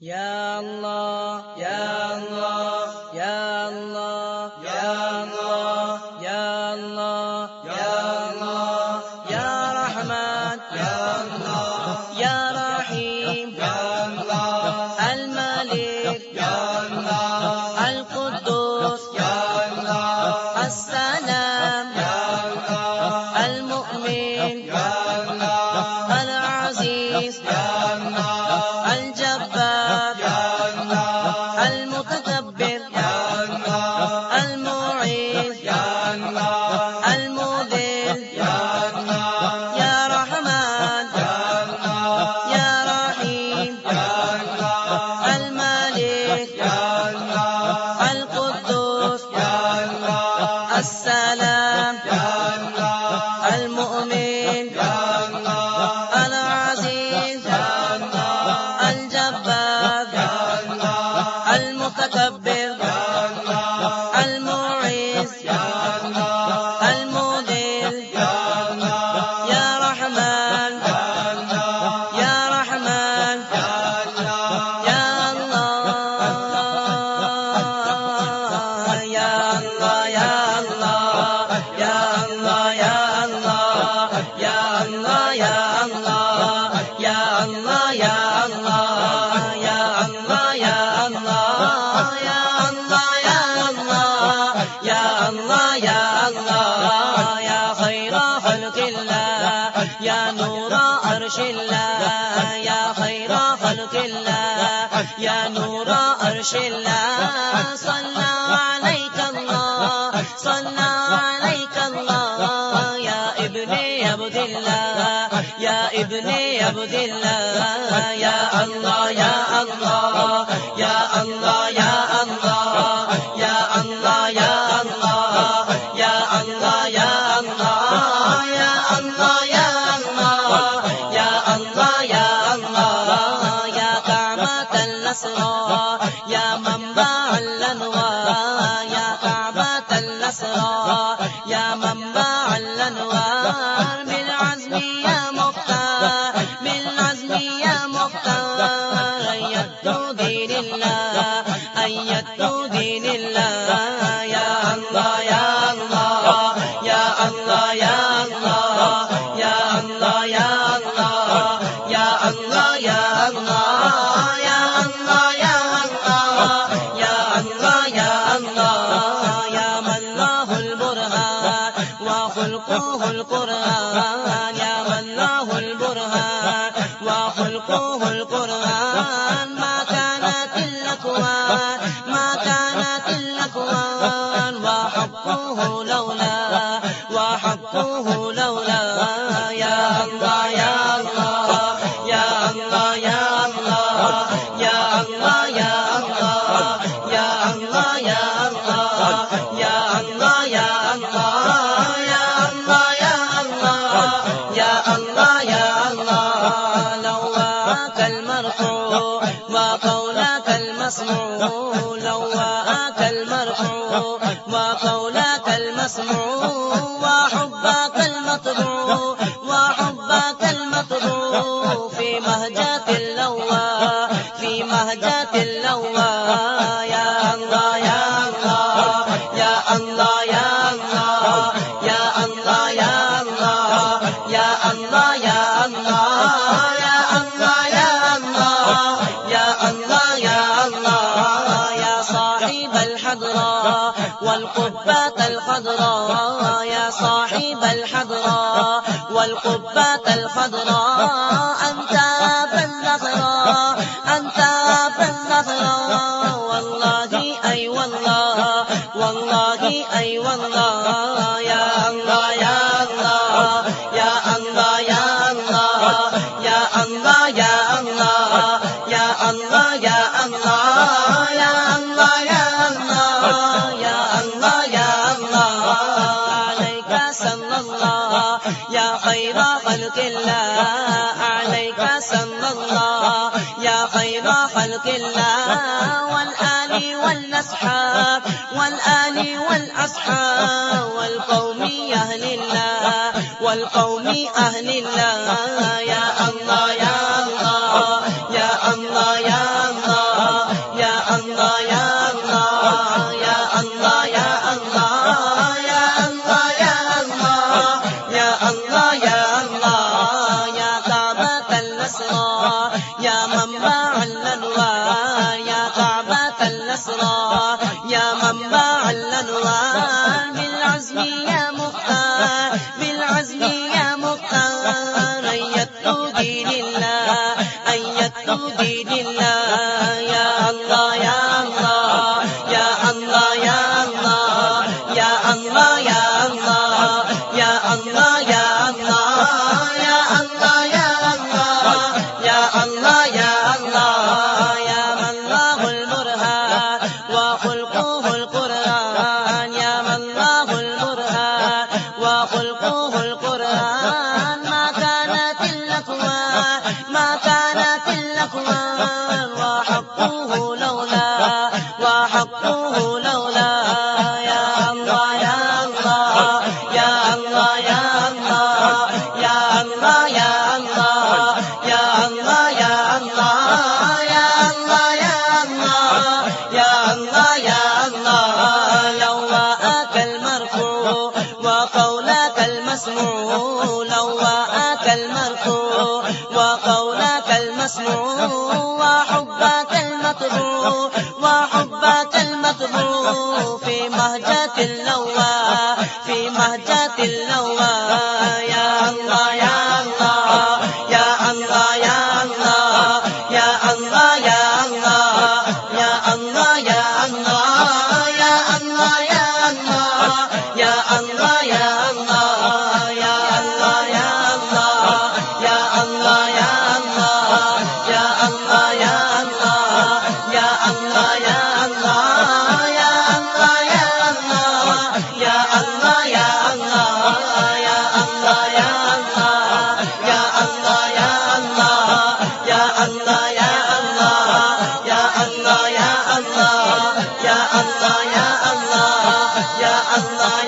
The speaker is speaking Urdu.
یا اللہ یا اللہ یا اللہ یا اللہ یا اللہ یا اللہ یا رحمان یا اللہ یا رحیم یا اللہ الملک یا اللہ القدوس یا اللہ السلام یا اللہ المؤمن یا اللہ العزیز یا يا نور عرش الله يا خير خلق الله يا نور عرش الله صلى عليك ابن عبد الله يا ابن عبد الله يا الله يا الله يا الله يا الله يا الله يا الله يا الله يا الله يا الله یا مما وخلقه القرآن يا من له البرهان وخلقه القرآن ما كانت الأكوان ما كانت الأكوان وحقه لولا وحقه لولا يا الله يا الله يا الله يا الله يا الله يا الله يا الله يا الله يا الله الحضراء والقبة الخضراء يا صاحب الحضراء والقبة الخضراء أنت بالنخرة أنت بالنخرة والله أي والله والله أي والله يا الله يا الله يا الله يا الله يا الله يا الله يا الله يا الله يا الله خلق اللہ عليك صلی اللہ، یا خیر خلق اللہ، والآل والأصحاب والآل والأصحاب والقوم أهل الله والقوم أهل الله یا ممبا ماتا اللہ یا